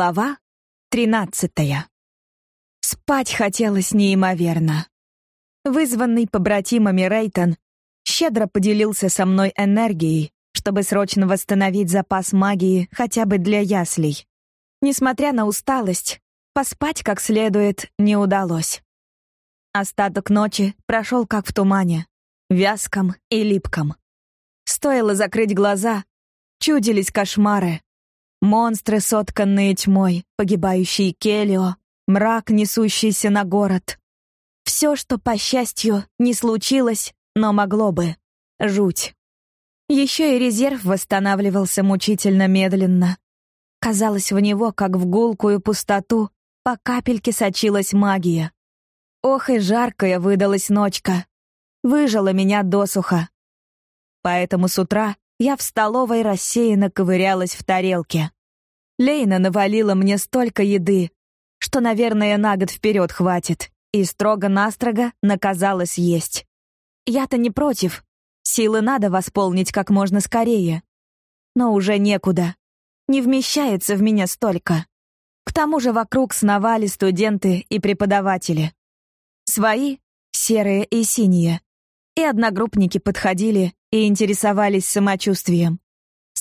Глава тринадцатая. Спать хотелось неимоверно. Вызванный побратимами Рейтон щедро поделился со мной энергией, чтобы срочно восстановить запас магии хотя бы для яслей. Несмотря на усталость, поспать как следует не удалось. Остаток ночи прошел как в тумане, вязком и липком. Стоило закрыть глаза, чудились кошмары. Монстры, сотканные тьмой, погибающий Келио, мрак, несущийся на город. Все, что, по счастью, не случилось, но могло бы. Жуть. Еще и резерв восстанавливался мучительно медленно. Казалось, в него, как в гулкую пустоту, по капельке сочилась магия. Ох и жаркая выдалась ночка. Выжила меня досуха. Поэтому с утра я в столовой рассеянно ковырялась в тарелке. Лейна навалила мне столько еды, что, наверное, на год вперед хватит, и строго-настрого наказала съесть. Я-то не против. Силы надо восполнить как можно скорее. Но уже некуда. Не вмещается в меня столько. К тому же вокруг сновали студенты и преподаватели. Свои, серые и синие. И одногруппники подходили и интересовались самочувствием.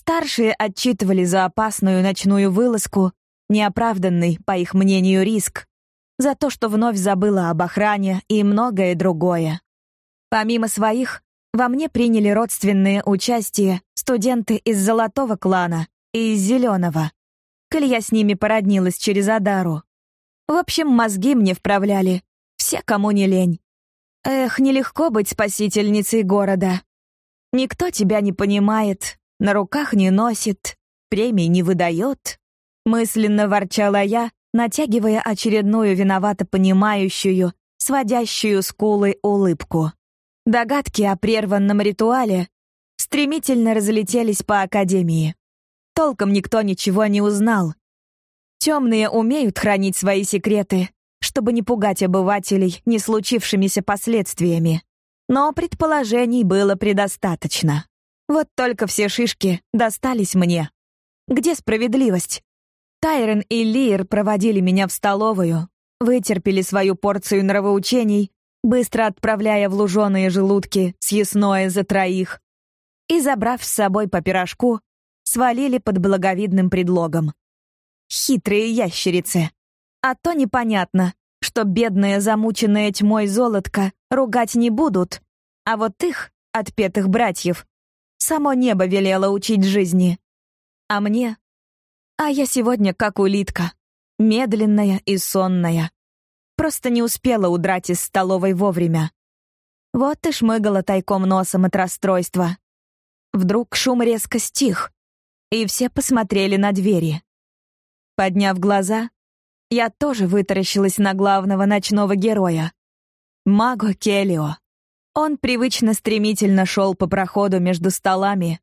Старшие отчитывали за опасную ночную вылазку, неоправданный, по их мнению, риск, за то, что вновь забыла об охране и многое другое. Помимо своих, во мне приняли родственные участие студенты из Золотого клана и из Зеленого. Коль я с ними породнилась через Адару. В общем, мозги мне вправляли, все, кому не лень. Эх, нелегко быть спасительницей города. Никто тебя не понимает, на руках не носит, премий не выдает. Мысленно ворчала я, натягивая очередную виновато понимающую, сводящую скулы улыбку. Догадки о прерванном ритуале стремительно разлетелись по академии. Толком никто ничего не узнал. Темные умеют хранить свои секреты, чтобы не пугать обывателей не случившимися последствиями. Но предположений было предостаточно. Вот только все шишки достались мне. Где справедливость? Тайрон и Лир проводили меня в столовую, вытерпели свою порцию нравоучений, быстро отправляя в луженые желудки съестное за троих, и, забрав с собой по пирожку, свалили под благовидным предлогом. Хитрые ящерицы. А то непонятно, что бедная замученная тьмой золотка ругать не будут, а вот их, отпетых братьев, само небо велело учить жизни. А мне? А я сегодня как улитка, медленная и сонная. Просто не успела удрать из столовой вовремя. Вот и шмыгала тайком носом от расстройства. Вдруг шум резко стих, и все посмотрели на двери. Подняв глаза, я тоже вытаращилась на главного ночного героя. Маго Келио. Он привычно стремительно шел по проходу между столами.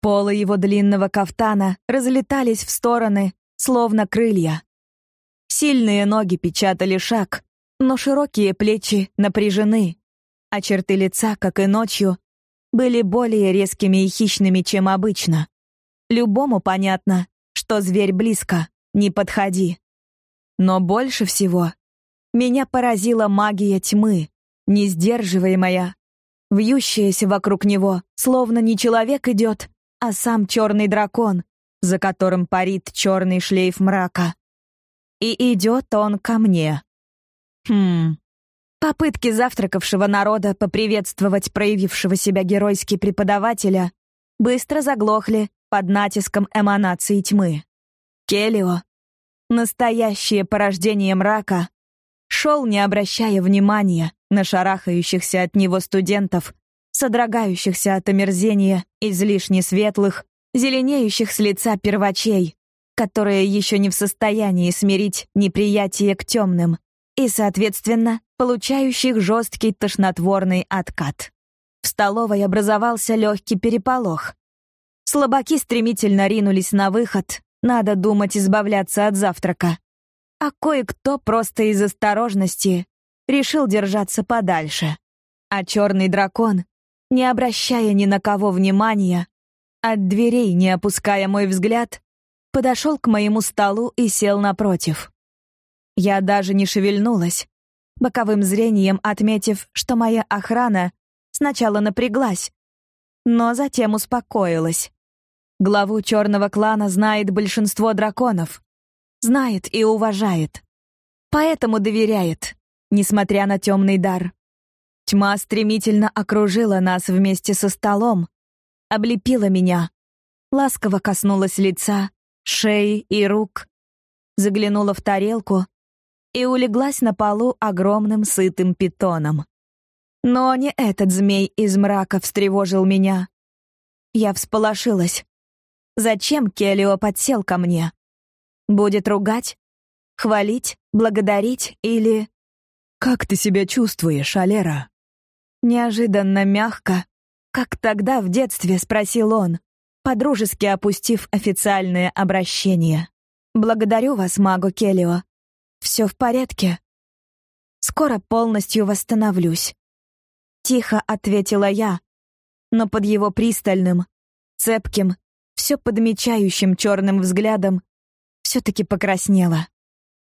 Полы его длинного кафтана разлетались в стороны, словно крылья. Сильные ноги печатали шаг, но широкие плечи напряжены, а черты лица, как и ночью, были более резкими и хищными, чем обычно. Любому понятно, что зверь близко, не подходи. Но больше всего меня поразила магия тьмы, несдерживаемая, вьющаяся вокруг него, словно не человек идет, а сам черный дракон, за которым парит черный шлейф мрака. И идет он ко мне. Хм. Попытки завтракавшего народа поприветствовать проявившего себя геройски преподавателя быстро заглохли под натиском эманации тьмы. Келио, настоящее порождение мрака, шел, не обращая внимания на шарахающихся от него студентов, содрогающихся от омерзения излишне светлых, зеленеющих с лица первачей, которые еще не в состоянии смирить неприятие к темным и, соответственно, получающих жесткий тошнотворный откат. В столовой образовался легкий переполох. Слабаки стремительно ринулись на выход, надо думать избавляться от завтрака. А кое-кто просто из осторожности решил держаться подальше. А черный дракон, не обращая ни на кого внимания, от дверей не опуская мой взгляд, подошел к моему столу и сел напротив. Я даже не шевельнулась, боковым зрением отметив, что моя охрана сначала напряглась, но затем успокоилась. Главу черного клана знает большинство драконов. Знает и уважает. Поэтому доверяет, несмотря на темный дар. Тьма стремительно окружила нас вместе со столом, облепила меня, ласково коснулась лица, шеи и рук, заглянула в тарелку и улеглась на полу огромным сытым питоном. Но не этот змей из мрака встревожил меня. Я всполошилась. Зачем Келио подсел ко мне? Будет ругать? Хвалить? Благодарить? Или... «Как ты себя чувствуешь, Алера?» Неожиданно мягко, как тогда в детстве спросил он, подружески опустив официальное обращение. «Благодарю вас, магу Келио. Все в порядке. Скоро полностью восстановлюсь». Тихо ответила я, но под его пристальным, цепким, все подмечающим черным взглядом все-таки покраснела.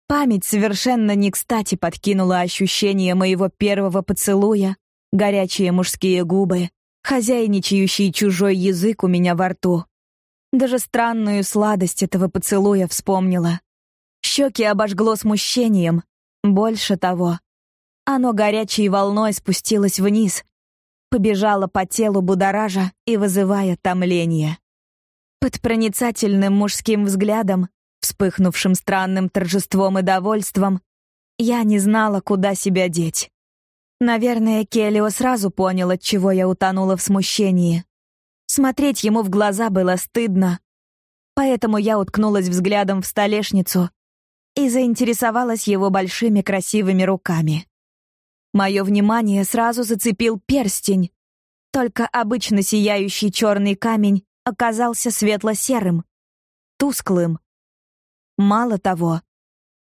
Память совершенно не кстати подкинула ощущение моего первого поцелуя, горячие мужские губы, хозяйничающий чужой язык у меня во рту. Даже странную сладость этого поцелуя вспомнила. Щеки обожгло смущением. Больше того, оно горячей волной спустилось вниз, побежало по телу будоража и вызывая томление. Под проницательным мужским взглядом, вспыхнувшим странным торжеством и довольством, я не знала, куда себя деть. Наверное, Келио сразу понял, от чего я утонула в смущении. Смотреть ему в глаза было стыдно, поэтому я уткнулась взглядом в столешницу и заинтересовалась его большими красивыми руками. Мое внимание сразу зацепил перстень, только обычно сияющий черный камень оказался светло-серым, тусклым. Мало того,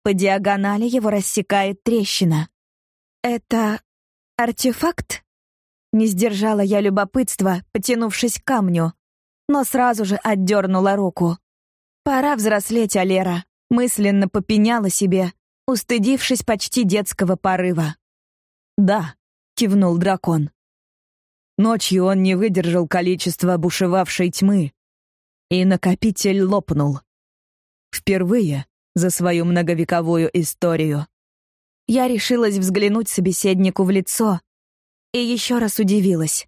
по диагонали его рассекает трещина. Это «Артефакт?» Не сдержала я любопытства, потянувшись к камню, но сразу же отдернула руку. «Пора взрослеть, Алера», мысленно попеняла себе, устыдившись почти детского порыва. «Да», — кивнул дракон. Ночью он не выдержал количества бушевавшей тьмы, и накопитель лопнул. Впервые за свою многовековую историю. Я решилась взглянуть собеседнику в лицо и еще раз удивилась.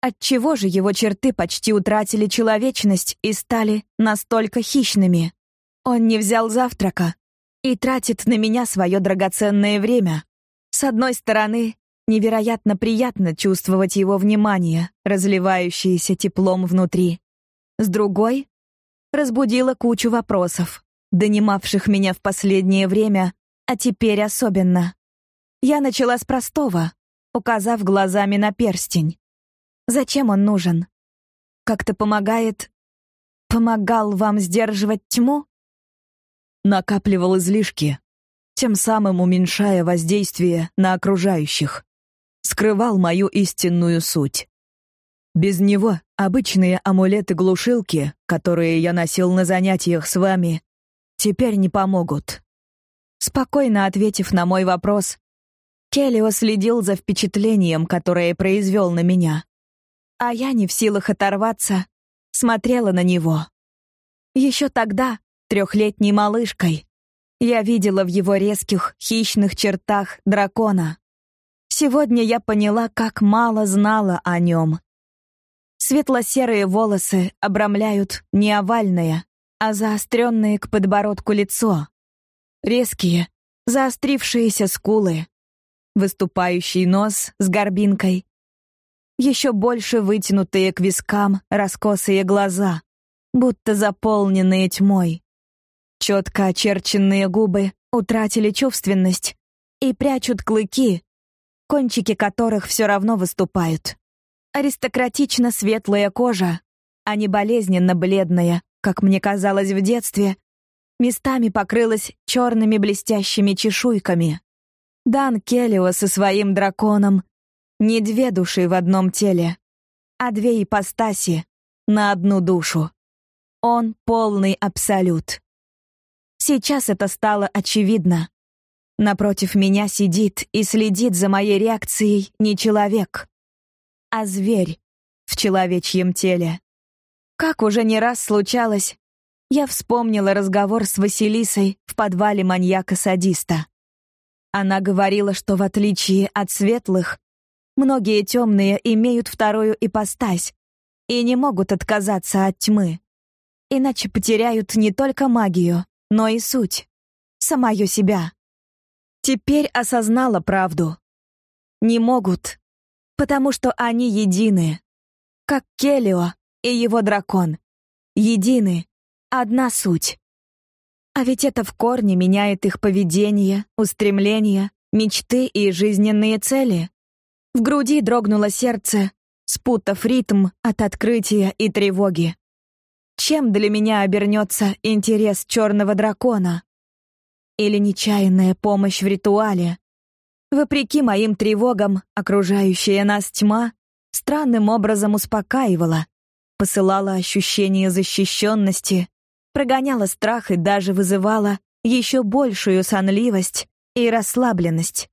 Отчего же его черты почти утратили человечность и стали настолько хищными? Он не взял завтрака и тратит на меня свое драгоценное время. С одной стороны, невероятно приятно чувствовать его внимание, разливающееся теплом внутри. С другой, разбудила кучу вопросов, донимавших меня в последнее время а теперь особенно. Я начала с простого, указав глазами на перстень. Зачем он нужен? Как-то помогает... Помогал вам сдерживать тьму? Накапливал излишки, тем самым уменьшая воздействие на окружающих. Скрывал мою истинную суть. Без него обычные амулеты-глушилки, которые я носил на занятиях с вами, теперь не помогут. Спокойно ответив на мой вопрос, Келлио следил за впечатлением, которое произвел на меня. А я не в силах оторваться, смотрела на него. Еще тогда, трехлетней малышкой, я видела в его резких, хищных чертах дракона. Сегодня я поняла, как мало знала о нем. Светло-серые волосы обрамляют не овальное, а заостренное к подбородку лицо. Резкие, заострившиеся скулы, выступающий нос с горбинкой, еще больше вытянутые к вискам раскосые глаза, будто заполненные тьмой. Четко очерченные губы утратили чувственность и прячут клыки, кончики которых все равно выступают. Аристократично светлая кожа, а не болезненно бледная, как мне казалось в детстве, местами покрылась черными блестящими чешуйками. Дан Келлио со своим драконом не две души в одном теле, а две ипостаси на одну душу. Он полный абсолют. Сейчас это стало очевидно. Напротив меня сидит и следит за моей реакцией не человек, а зверь в человечьем теле. Как уже не раз случалось, я вспомнила разговор с Василисой в подвале маньяка-садиста. Она говорила, что в отличие от светлых, многие темные имеют вторую ипостась и не могут отказаться от тьмы. Иначе потеряют не только магию, но и суть, самое себя. Теперь осознала правду. Не могут, потому что они едины, как Келио и его дракон. Едины, одна суть. А ведь это в корне меняет их поведение, устремления, мечты и жизненные цели. В груди дрогнуло сердце, спутав ритм от открытия и тревоги. Чем для меня обернется интерес черного дракона? Или нечаянная помощь в ритуале? Вопреки моим тревогам, окружающая нас тьма странным образом успокаивала, посылала ощущение защищенности, прогоняла страх и даже вызывала еще большую сонливость и расслабленность.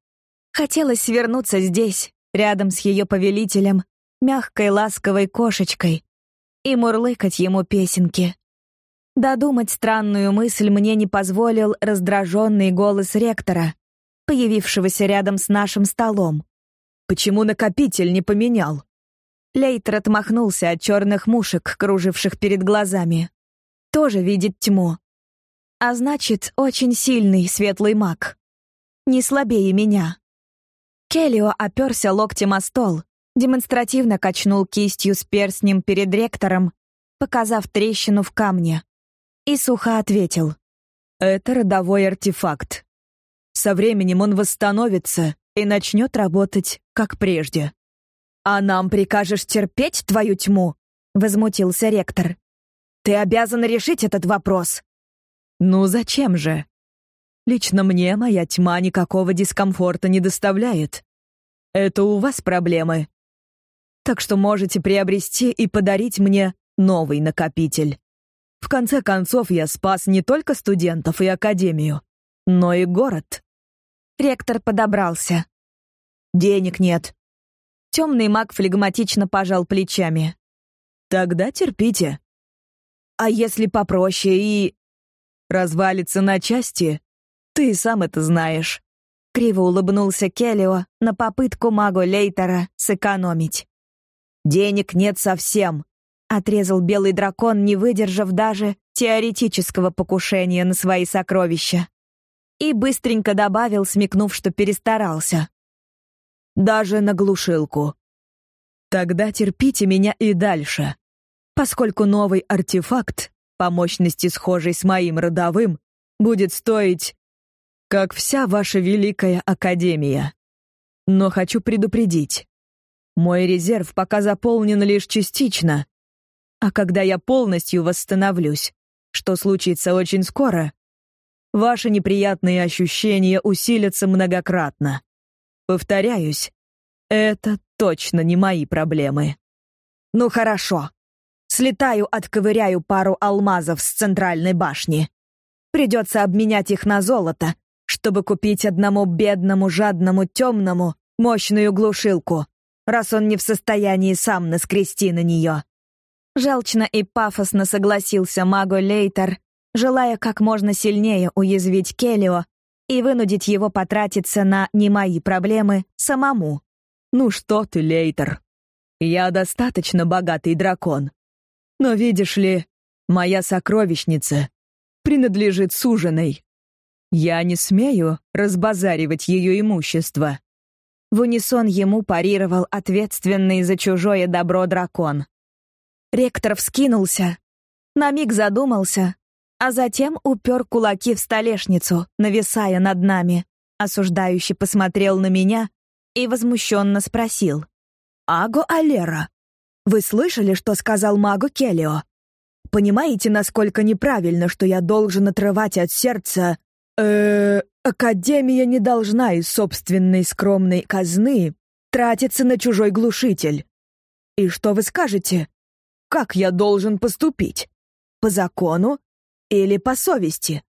Хотелось свернуться здесь, рядом с ее повелителем, мягкой ласковой кошечкой, и мурлыкать ему песенки. Додумать странную мысль мне не позволил раздраженный голос ректора, появившегося рядом с нашим столом. «Почему накопитель не поменял?» Лейтер отмахнулся от черных мушек, круживших перед глазами. Тоже видит тьму. А значит, очень сильный светлый маг. Не слабее меня. Келлио оперся локтем о стол, демонстративно качнул кистью с перстнем перед ректором, показав трещину в камне, и сухо ответил. «Это родовой артефакт. Со временем он восстановится и начнет работать, как прежде». «А нам прикажешь терпеть твою тьму?» — возмутился ректор. «Ты обязан решить этот вопрос». «Ну зачем же? Лично мне моя тьма никакого дискомфорта не доставляет. Это у вас проблемы. Так что можете приобрести и подарить мне новый накопитель. В конце концов, я спас не только студентов и академию, но и город». Ректор подобрался. «Денег нет. Темный маг флегматично пожал плечами. Тогда терпите. А если попроще и... Развалится на части? Ты сам это знаешь. Криво улыбнулся Келлио на попытку магу Лейтера сэкономить. «Денег нет совсем», — отрезал белый дракон, не выдержав даже теоретического покушения на свои сокровища. И быстренько добавил, смекнув, что перестарался. Даже на глушилку. Тогда терпите меня и дальше, поскольку новый артефакт, по мощности схожий с моим родовым, будет стоить, как вся ваша великая академия. Но хочу предупредить. Мой резерв пока заполнен лишь частично, а когда я полностью восстановлюсь, что случится очень скоро, ваши неприятные ощущения усилятся многократно. Повторяюсь, это точно не мои проблемы. Ну хорошо. Слетаю, отковыряю пару алмазов с центральной башни. Придется обменять их на золото, чтобы купить одному бедному, жадному, темному мощную глушилку, раз он не в состоянии сам наскрести на нее. Желчно и пафосно согласился Маго Лейтер, желая как можно сильнее уязвить Келио и вынудить его потратиться на «не мои проблемы» самому. «Ну что ты, Лейтер, я достаточно богатый дракон. Но видишь ли, моя сокровищница принадлежит суженой. Я не смею разбазаривать ее имущество». В унисон ему парировал ответственный за чужое добро дракон. Ректор вскинулся, на миг задумался, а затем упер кулаки в столешницу, нависая над нами, осуждающе посмотрел на меня и возмущенно спросил. «Аго Алера, вы слышали, что сказал магу Келио? Понимаете, насколько неправильно, что я должен отрывать от сердца... э Академия не должна из собственной скромной казны тратиться на чужой глушитель. И что вы скажете? Как я должен поступить? по закону или по совести?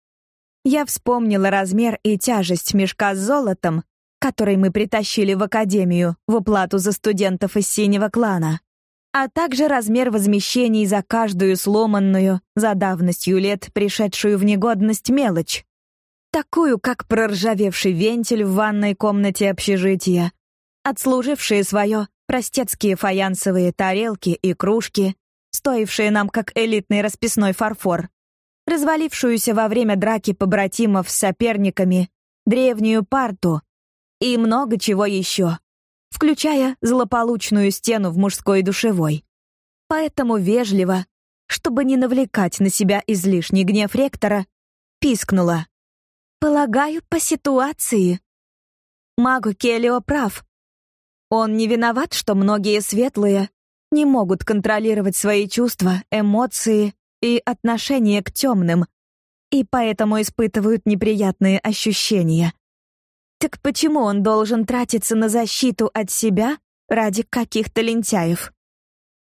Я вспомнила размер и тяжесть мешка с золотом, который мы притащили в академию в уплату за студентов из синего клана, а также размер возмещений за каждую сломанную за давностью лет пришедшую в негодность мелочь. Такую, как проржавевший вентиль в ванной комнате общежития, отслужившие свое простецкие фаянсовые тарелки и кружки, стоившие нам как элитный расписной фарфор, развалившуюся во время драки побратимов с соперниками, древнюю парту и много чего еще, включая злополучную стену в мужской душевой. Поэтому вежливо, чтобы не навлекать на себя излишний гнев ректора, пискнула. «Полагаю, по ситуации». Магу Келлио прав. Он не виноват, что многие светлые не могут контролировать свои чувства, эмоции и отношение к темным, и поэтому испытывают неприятные ощущения. Так почему он должен тратиться на защиту от себя ради каких-то лентяев?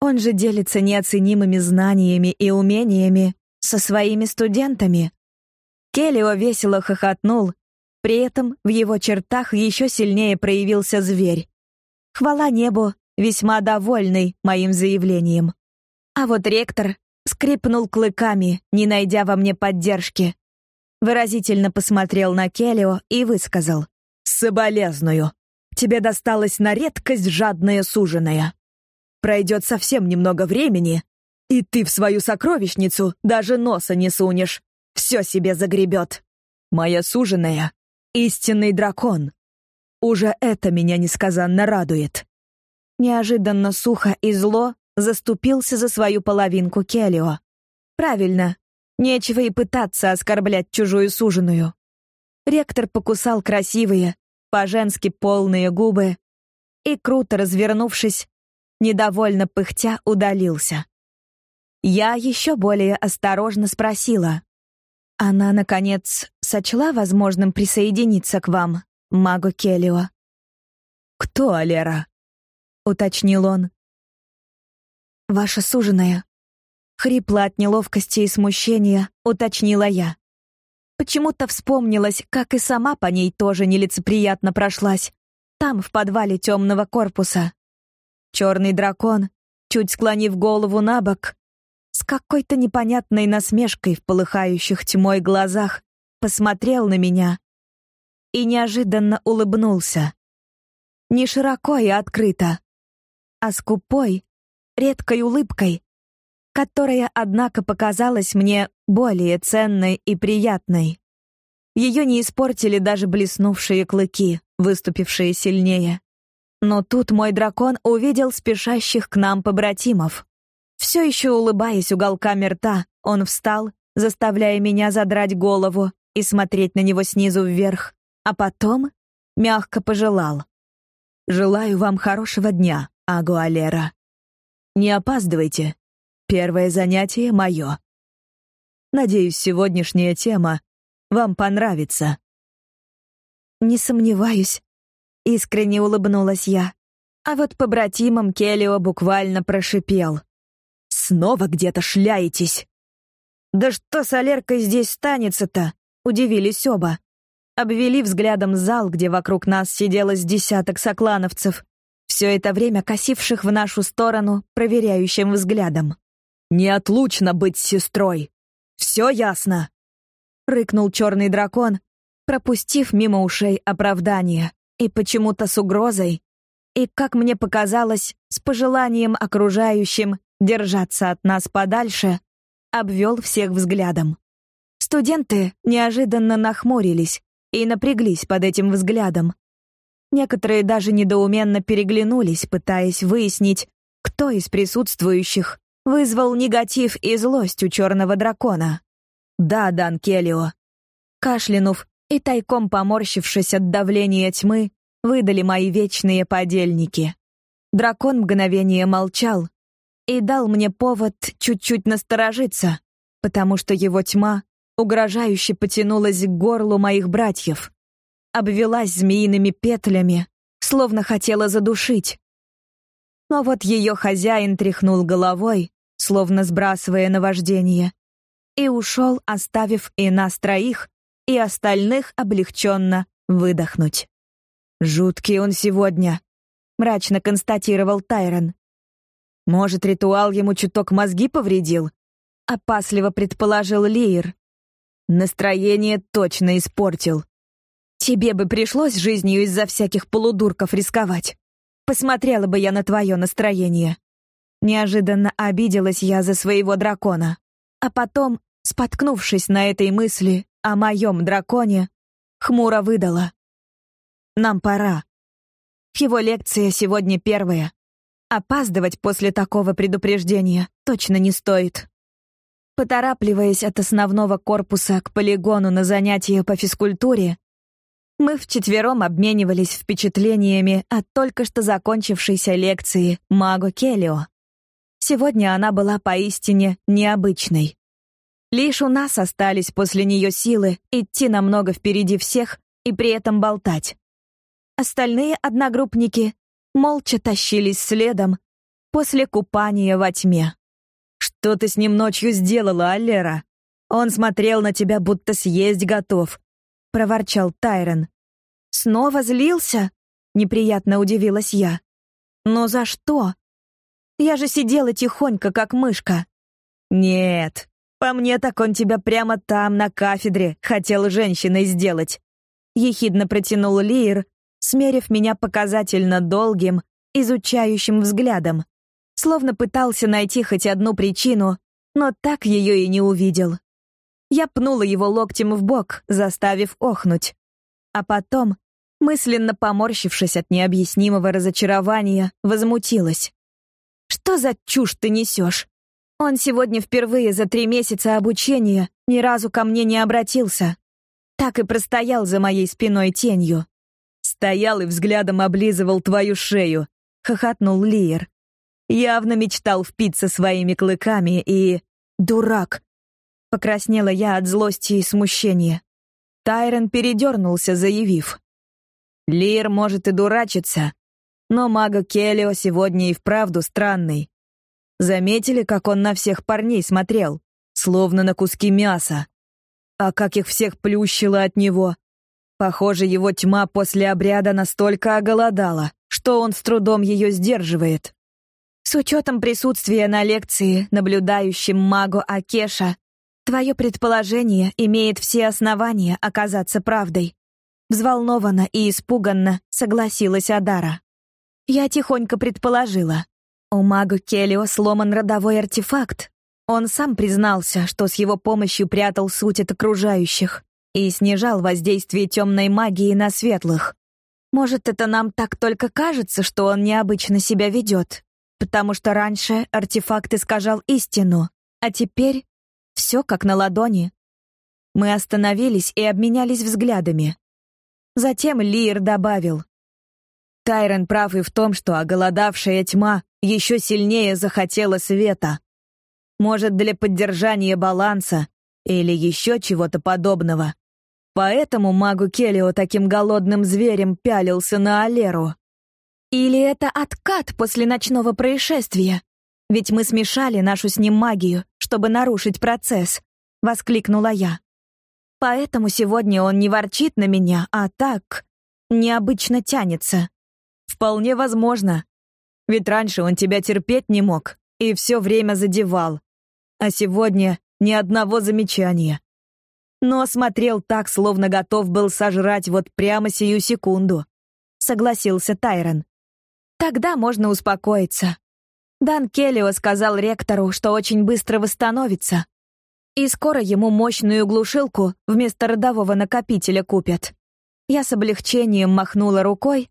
Он же делится неоценимыми знаниями и умениями со своими студентами. Келлио весело хохотнул, при этом в его чертах еще сильнее проявился зверь. Хвала небу, весьма довольный моим заявлением. А вот ректор скрипнул клыками, не найдя во мне поддержки. Выразительно посмотрел на Келио и высказал. «Соболезную. Тебе досталась на редкость жадная суженая. Пройдет совсем немного времени, и ты в свою сокровищницу даже носа не сунешь. Все себе загребет. Моя суженая — истинный дракон. Уже это меня несказанно радует». Неожиданно сухо и зло заступился за свою половинку Келио. Правильно, нечего и пытаться оскорблять чужую суженую. Ректор покусал красивые, по-женски полные губы и, круто развернувшись, недовольно пыхтя удалился. Я еще более осторожно спросила. Она, наконец, сочла возможным присоединиться к вам, магу Келио. «Кто Алера?» — уточнил он. «Ваша суженая». Хрипло от неловкости и смущения уточнила я. Почему-то вспомнилось, как и сама по ней тоже нелицеприятно прошлась. Там, в подвале темного корпуса. Черный дракон, чуть склонив голову на бок, с какой-то непонятной насмешкой в полыхающих тьмой глазах, посмотрел на меня и неожиданно улыбнулся. Не широко и открыто, а скупой, редкой улыбкой, которая, однако, показалась мне более ценной и приятной. Ее не испортили даже блеснувшие клыки, выступившие сильнее. Но тут мой дракон увидел спешащих к нам побратимов. Все еще улыбаясь уголками рта, он встал, заставляя меня задрать голову и смотреть на него снизу вверх, а потом мягко пожелал. «Желаю вам хорошего дня, Агуалера. Не опаздывайте. Первое занятие мое. Надеюсь, сегодняшняя тема вам понравится». «Не сомневаюсь», — искренне улыбнулась я. А вот по братимам Келлио буквально прошипел. «Снова где-то шляетесь!» «Да что с Алеркой здесь станется-то?» — удивились оба. Обвели взглядом зал, где вокруг нас сидело с десяток соклановцев все это время косивших в нашу сторону проверяющим взглядом. «Неотлучно быть сестрой! Все ясно!» — рыкнул черный дракон, пропустив мимо ушей оправдание, и почему-то с угрозой, и, как мне показалось, с пожеланием окружающим держаться от нас подальше, обвел всех взглядом. Студенты неожиданно нахмурились и напряглись под этим взглядом, Некоторые даже недоуменно переглянулись, пытаясь выяснить, кто из присутствующих вызвал негатив и злость у черного дракона. Да, Дан Келлио. Кашлянув и тайком поморщившись от давления тьмы, выдали мои вечные подельники. Дракон мгновение молчал и дал мне повод чуть-чуть насторожиться, потому что его тьма угрожающе потянулась к горлу моих братьев обвелась змеиными петлями, словно хотела задушить. Но вот ее хозяин тряхнул головой, словно сбрасывая наваждение, и ушел, оставив и нас троих, и остальных облегченно выдохнуть. «Жуткий он сегодня», — мрачно констатировал Тайрон. «Может, ритуал ему чуток мозги повредил?» — опасливо предположил Лиер. «Настроение точно испортил. Тебе бы пришлось жизнью из-за всяких полудурков рисковать. Посмотрела бы я на твое настроение». Неожиданно обиделась я за своего дракона. А потом, споткнувшись на этой мысли о моем драконе, хмуро выдала. «Нам пора. Его лекция сегодня первая. Опаздывать после такого предупреждения точно не стоит». Поторапливаясь от основного корпуса к полигону на занятия по физкультуре, мы вчетвером обменивались впечатлениями от только что закончившейся лекции Маго Келио. Сегодня она была поистине необычной. Лишь у нас остались после нее силы идти намного впереди всех и при этом болтать. Остальные одногруппники молча тащились следом после купания во тьме. «Что ты с ним ночью сделала, Аллера? Он смотрел на тебя, будто съесть готов», — проворчал Тайрон. «Снова злился?» — неприятно удивилась я. «Но за что? Я же сидела тихонько, как мышка». «Нет, по мне так он тебя прямо там, на кафедре, хотел женщиной сделать». Ехидно протянул Лиер, смерив меня показательно долгим, изучающим взглядом. Словно пытался найти хоть одну причину, но так ее и не увидел. Я пнула его локтем в бок, заставив охнуть. А потом, мысленно поморщившись от необъяснимого разочарования, возмутилась. «Что за чушь ты несешь? Он сегодня впервые за три месяца обучения ни разу ко мне не обратился. Так и простоял за моей спиной тенью. Стоял и взглядом облизывал твою шею, хохотнул Лиер. Явно мечтал впиться своими клыками и... Дурак! Покраснела я от злости и смущения. Тайрон передернулся, заявив. Лир может и дурачиться, но мага Келлио сегодня и вправду странный. Заметили, как он на всех парней смотрел, словно на куски мяса? А как их всех плющило от него? Похоже, его тьма после обряда настолько оголодала, что он с трудом ее сдерживает. С учетом присутствия на лекции наблюдающим магу Акеша, твое предположение имеет все основания оказаться правдой. Взволнованно и испуганно согласилась Адара. Я тихонько предположила. У мага Келио сломан родовой артефакт. Он сам признался, что с его помощью прятал суть от окружающих и снижал воздействие темной магии на светлых. Может, это нам так только кажется, что он необычно себя ведет, потому что раньше артефакт искажал истину, а теперь все как на ладони. Мы остановились и обменялись взглядами. Затем Лир добавил. Тайрон прав и в том, что оголодавшая тьма еще сильнее захотела света. Может, для поддержания баланса или еще чего-то подобного. Поэтому магу Келио таким голодным зверем пялился на Алеру. Или это откат после ночного происшествия? Ведь мы смешали нашу с ним магию, чтобы нарушить процесс, воскликнула я. Поэтому сегодня он не ворчит на меня, а так необычно тянется. Вполне возможно. Ведь раньше он тебя терпеть не мог и все время задевал. А сегодня ни одного замечания но смотрел так, словно готов был сожрать вот прямо сию секунду. Согласился Тайрон. Тогда можно успокоиться. Дан Келлио сказал ректору, что очень быстро восстановится. И скоро ему мощную глушилку вместо родового накопителя купят. Я с облегчением махнула рукой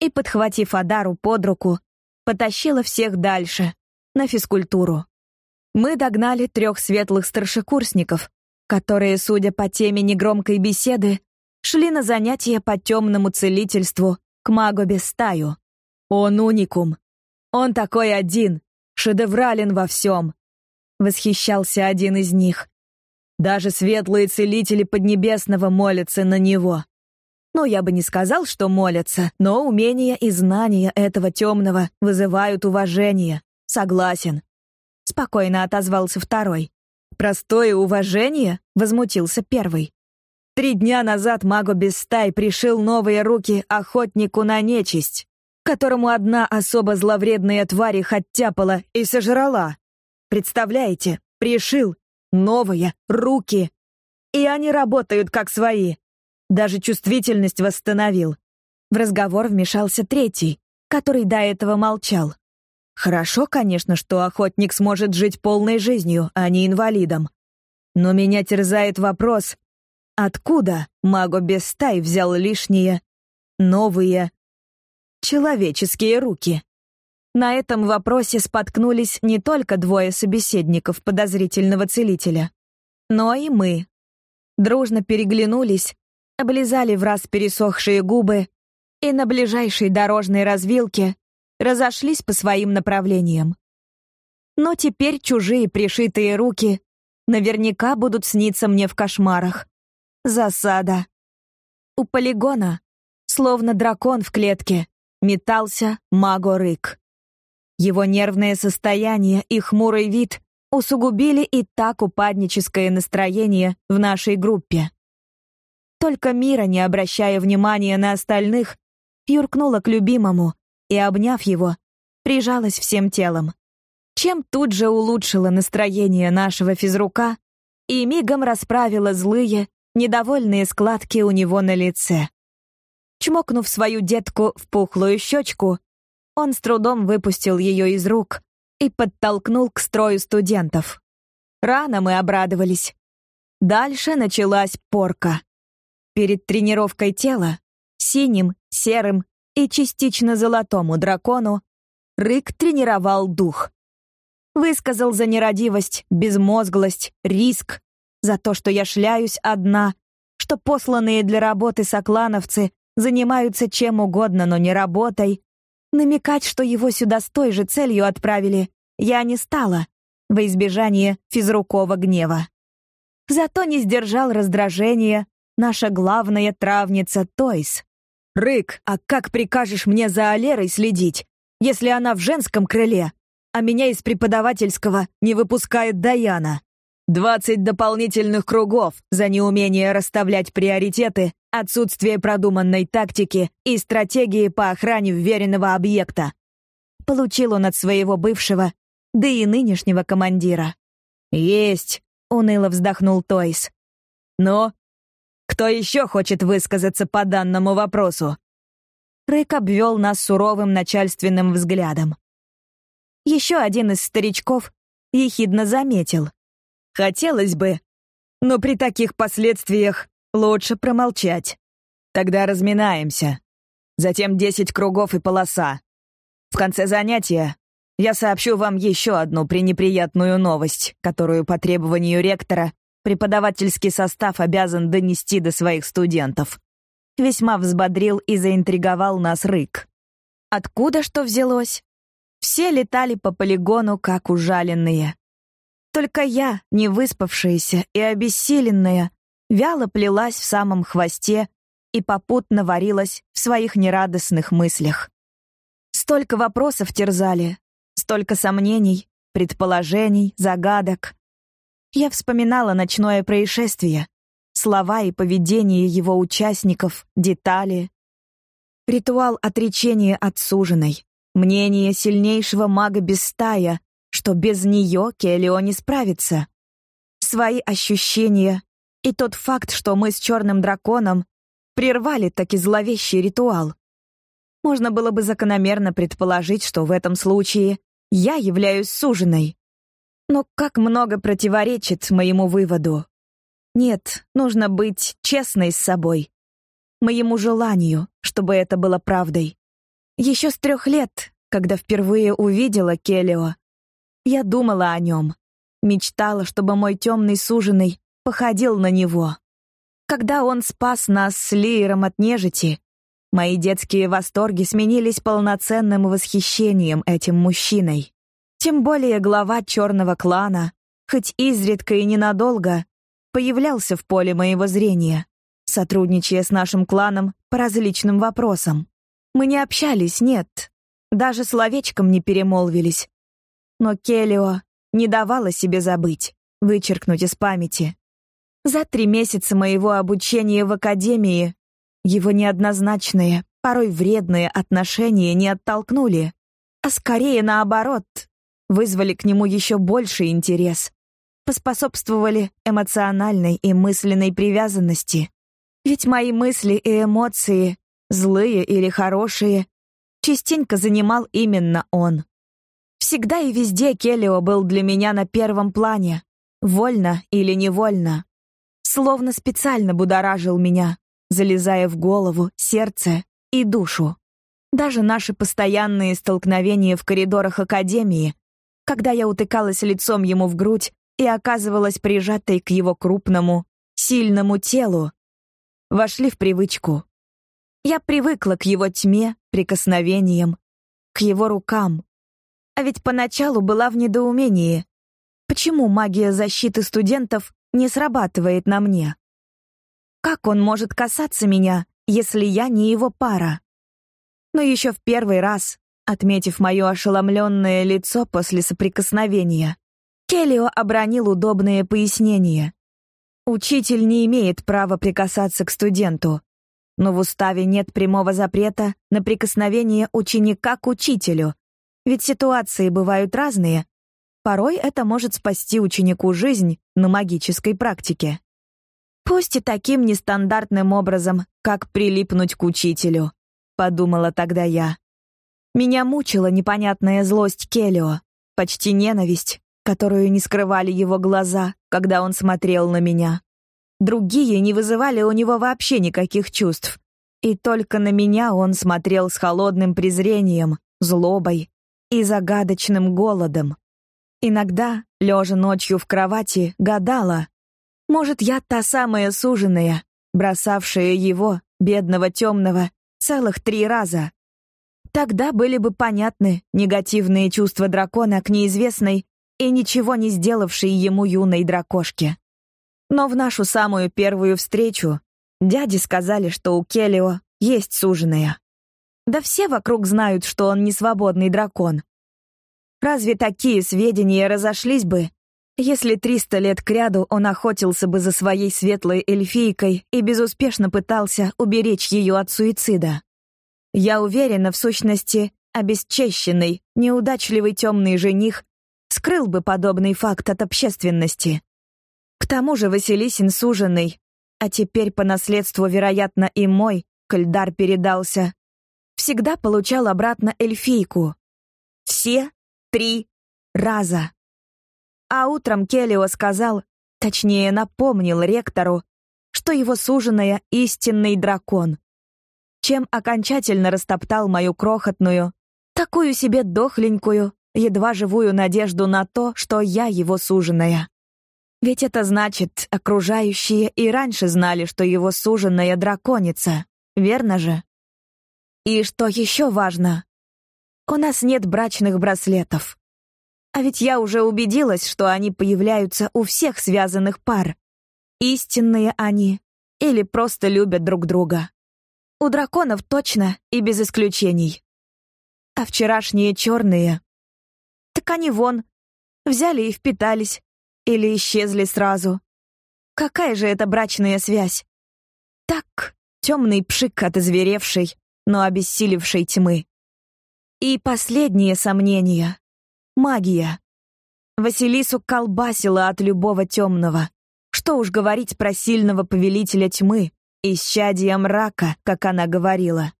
и, подхватив Адару под руку, потащила всех дальше, на физкультуру. Мы догнали трех светлых старшекурсников, которые, судя по теме негромкой беседы, шли на занятия по темному целительству к магу Бестаю. Он уникум. Он такой один, шедеврален во всем. Восхищался один из них. Даже светлые целители Поднебесного молятся на него. Ну, я бы не сказал, что молятся, но умения и знания этого темного вызывают уважение. Согласен. Спокойно отозвался второй. простое уважение?» — возмутился первый. Три дня назад Маго Бестай пришил новые руки охотнику на нечисть, которому одна особо зловредная тварь их оттяпала и сожрала. Представляете, пришил новые руки. И они работают как свои. Даже чувствительность восстановил. В разговор вмешался третий, который до этого молчал. Хорошо, конечно, что охотник сможет жить полной жизнью, а не инвалидом. Но меня терзает вопрос, откуда Маго Бестай взял лишние, новые, человеческие руки? На этом вопросе споткнулись не только двое собеседников подозрительного целителя, но и мы. Дружно переглянулись, облизали в раз пересохшие губы и на ближайшей дорожной развилке разошлись по своим направлениям. Но теперь чужие пришитые руки наверняка будут сниться мне в кошмарах. Засада. У полигона, словно дракон в клетке, метался Маго-рык. Его нервное состояние и хмурый вид усугубили и так упадническое настроение в нашей группе. Только Мира, не обращая внимания на остальных, юркнула к любимому и, обняв его, прижалась всем телом. Чем тут же улучшила настроение нашего физрука и мигом расправила злые, недовольные складки у него на лице. Чмокнув свою детку в пухлую щечку, он с трудом выпустил ее из рук и подтолкнул к строю студентов. Рано мы обрадовались. Дальше началась порка. Перед тренировкой тела синим, серым и частично золотому дракону Рык тренировал дух. Высказал за нерадивость, безмозглость, риск, за то, что я шляюсь одна, что посланные для работы соклановцы занимаются чем угодно, но не работой. Намекать, что его сюда с той же целью отправили, я не стала, во избежание физрукова гнева. Зато не сдержал раздражения наша главная травница Тойс. «Рык, а как прикажешь мне за Алерой следить, если она в женском крыле, а меня из преподавательского не выпускает Даяна? Двадцать дополнительных кругов за неумение расставлять приоритеты, отсутствие продуманной тактики и стратегии по охране вверенного объекта. Получил он от своего бывшего, да и нынешнего командира. «Есть», — уныло вздохнул Тойс. «Но кто еще хочет высказаться по данному вопросу?» Рэк обвел нас суровым начальственным взглядом. Еще один из старичков ехидно заметил. «Хотелось бы, но при таких последствиях лучше промолчать. Тогда разминаемся. Затем десять кругов и полоса. В конце занятия я сообщу вам еще одну пренеприятную новость, которую по требованию ректора преподавательский состав обязан донести до своих студентов. Весьма взбодрил и заинтриговал нас Рык. Откуда что взялось? Все летали по полигону, как ужаленные. Только я, не выспавшаяся и обессиленная, вяло плелась в самом хвосте и попутно варилась в своих нерадостных мыслях. Столько вопросов терзали, столько сомнений, предположений, загадок. Я вспоминала ночное происшествие, слова и поведение его участников, детали. Ритуал отречения от суженой, мнение сильнейшего мага Бестая, что без нее Келлио не справится. Свои ощущения и тот факт, что мы с черным драконом прервали таки зловещий ритуал. Можно было бы закономерно предположить, что в этом случае я являюсь суженой. Но как много противоречит моему выводу. Нет, нужно быть честной с собой. Моему желанию, чтобы это было правдой. Еще с трех лет, когда впервые увидела Келио, я думала о нем. Мечтала, чтобы мой темный суженый походил на него. Когда он спас нас с Лиером от нежити, мои детские восторги сменились полноценным восхищением этим мужчиной. Тем более глава черного клана, хоть изредка и ненадолго, появлялся в поле моего зрения, сотрудничая с нашим кланом по различным вопросам. Мы не общались, нет, даже словечком не перемолвились. Но Келио не давала себе забыть. вычеркнуть из памяти. За три месяца моего обучения в академии его неоднозначные, порой вредные отношения не оттолкнули, а скорее наоборот, вызвали к нему еще больше интерес, поспособствовали эмоциональной и мысленной привязанности. Ведь мои мысли и эмоции, злые или хорошие, частенько занимал именно он. Всегда и везде Келлио был для меня на первом плане, вольно или невольно. Словно специально будоражил меня, залезая в голову, сердце и душу. Даже наши постоянные столкновения в коридорах Академии, когда я утыкалась лицом ему в грудь и оказывалась прижатой к его крупному, сильному телу, вошли в привычку. Я привыкла к его тьме, прикосновениям, к его рукам. А ведь поначалу была в недоумении. Почему магия защиты студентов не срабатывает на мне? Как он может касаться меня, если я не его пара? Но еще в первый раз, отметив мое ошеломленное лицо после соприкосновения, Келлио обронил удобное пояснение. Учитель не имеет права прикасаться к студенту, но в уставе нет прямого запрета на прикосновение ученика к учителю, ведь ситуации бывают разные. Порой это может спасти ученику жизнь на магической практике. Пусть и таким нестандартным образом, как прилипнуть к учителю, подумала тогда я. Меня мучила непонятная злость Келио, почти ненависть, которую не скрывали его глаза, когда он смотрел на меня. Другие не вызывали у него вообще никаких чувств. И только на меня он смотрел с холодным презрением, злобой и загадочным голодом. Иногда, лежа ночью в кровати, гадала, может, я та самая суженая, бросавшая его, бедного темного, целых три раза. Тогда были бы понятны негативные чувства дракона к неизвестной и ничего не сделавшей ему юной дракошке. Но в нашу самую первую встречу дяди сказали, что у Келио есть суженая. Да все вокруг знают, что он не свободный дракон. Разве такие сведения разошлись бы, если триста лет кряду он охотился бы за своей светлой эльфийкой и безуспешно пытался уберечь ее от суицида? Я уверена, в сущности, обесчещенный, неудачливый темный жених скрыл бы подобный факт от общественности. К тому же Василисин суженый, а теперь по наследству, вероятно, и мой, Кальдар передался, всегда получал обратно эльфийку. Все три раза. А утром Келлио сказал, точнее напомнил ректору, что его суженая — истинный дракон, чем окончательно растоптал мою крохотную, такую себе дохленькую, едва живую надежду на то, что я его суженая. Ведь это значит, окружающие и раньше знали, что его суженая драконица, верно же? И что еще важно, у нас нет брачных браслетов. А ведь я уже убедилась, что они появляются у всех связанных пар. Истинные они или просто любят друг друга. У драконов точно и без исключений. А вчерашние черные... Так они вон, взяли и впитались. Или исчезли сразу. Какая же это брачная связь? Так, темный пшик от озверевшей, но обессилевшей тьмы. И последнее сомнение. Магия. Василису колбасила от любого темного. Что уж говорить про сильного повелителя тьмы, исчадия мрака, как она говорила.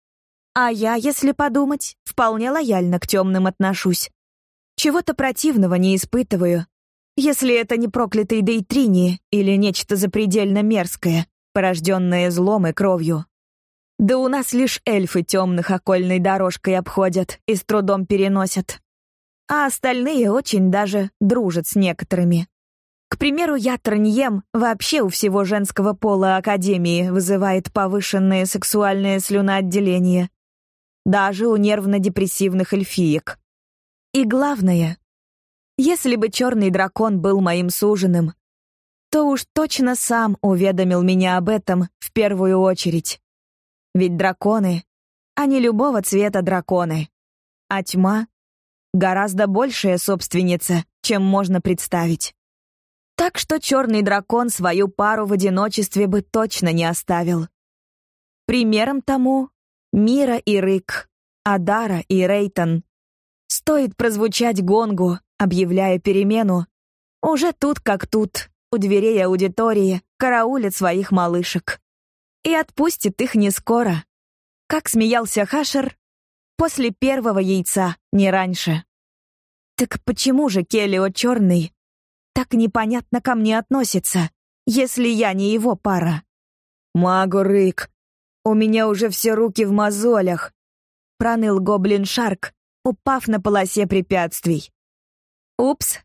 А я, если подумать, вполне лояльно к темным отношусь. Чего-то противного не испытываю, если это не проклятый Дейтрини или нечто запредельно мерзкое, порожденное злом и кровью. Да у нас лишь эльфы темных окольной дорожкой обходят и с трудом переносят а остальные очень даже дружат с некоторыми. К примеру, я Троньем вообще у всего женского пола Академии вызывает повышенное сексуальное слюноотделение. Даже у нервно-депрессивных эльфиек. И главное, если бы черный дракон был моим суженым, то уж точно сам уведомил меня об этом в первую очередь. Ведь драконы, они любого цвета драконы, а тьма гораздо большая собственница, чем можно представить. Так что черный дракон свою пару в одиночестве бы точно не оставил. Примером тому Мира и Рык, Адара и Рейтон. Стоит прозвучать гонгу, объявляя перемену, уже тут как тут, у дверей аудитории, караулит своих малышек. И отпустит их не скоро. Как смеялся Хашер, после первого яйца, не раньше. Так почему же Келлио Черный так непонятно ко мне относится, если я не его пара? Магу Рык, у меня уже все руки в мозолях, проныл гоблин Шарк, упав на полосе препятствий. Упс.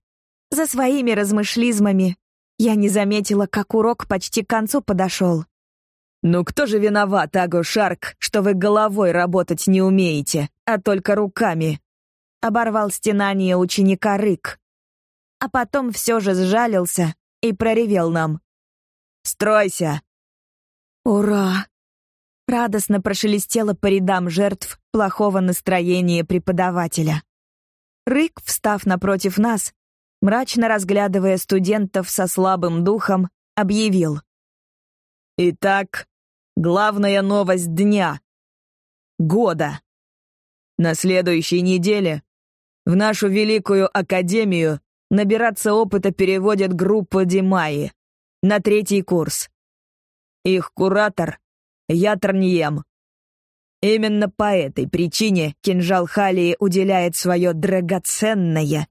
За своими размышлизмами я не заметила, как урок почти к концу подошел. «Ну кто же виноват, Аго Шарк, что вы головой работать не умеете, а только руками?» Оборвал стенание ученика Рык. А потом все же сжалился и проревел нам. «Стройся!» «Ура!» Радостно прошелестело по рядам жертв плохого настроения преподавателя. Рык, встав напротив нас, мрачно разглядывая студентов со слабым духом, объявил. «Итак, главная новость дня. Года. На следующей неделе в нашу великую академию набираться опыта переводят группа Димаи на третий курс. Их куратор — Ятрньем. Именно по этой причине кинжал Халии уделяет свое драгоценное,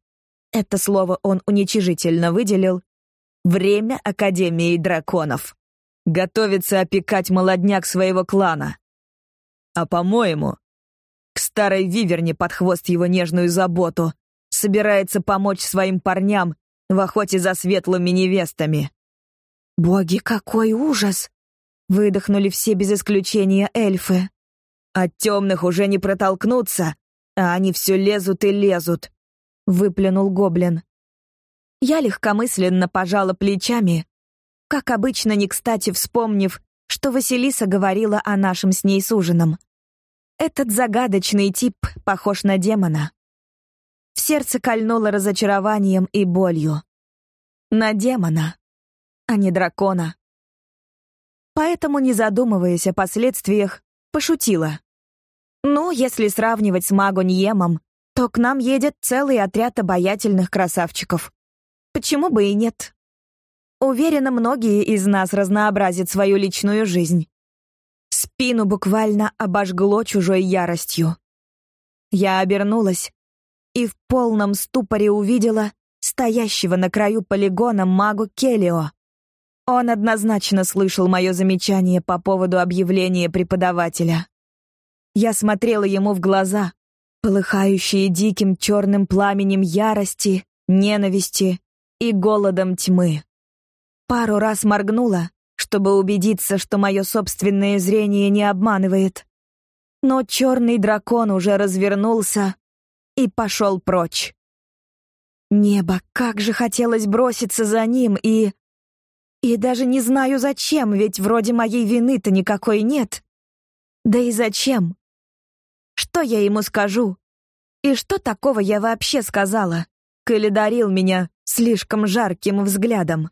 это слово он уничижительно выделил, время Академии драконов. Готовится опекать молодняк своего клана. А по-моему, к старой виверне под хвост его нежную заботу собирается помочь своим парням в охоте за светлыми невестами. «Боги, какой ужас!» — выдохнули все без исключения эльфы. От темных уже не протолкнуться, а они все лезут и лезут», — выплюнул гоблин. Я легкомысленно пожала плечами, как обычно не кстати вспомнив, что Василиса говорила о нашем с ней суженом. Этот загадочный тип похож на демона. В сердце кольнуло разочарованием и болью. На демона, а не дракона. Поэтому, не задумываясь о последствиях, пошутила. Ну, если сравнивать с Магоньемом, то к нам едет целый отряд обаятельных красавчиков. Почему бы и нет? Уверена, многие из нас разнообразят свою личную жизнь. Спину буквально обожгло чужой яростью. Я обернулась и в полном ступоре увидела стоящего на краю полигона магу Келио. Он однозначно слышал мое замечание по поводу объявления преподавателя. Я смотрела ему в глаза, полыхающие диким черным пламенем ярости, ненависти и голодом тьмы. Пару раз моргнула, чтобы убедиться, что мое собственное зрение не обманывает. Но черный дракон уже развернулся и пошел прочь. Небо, как же хотелось броситься за ним и... И даже не знаю зачем, ведь вроде моей вины-то никакой нет. Да и зачем? Что я ему скажу? И что такого я вообще сказала? Коли дарил меня слишком жарким взглядом.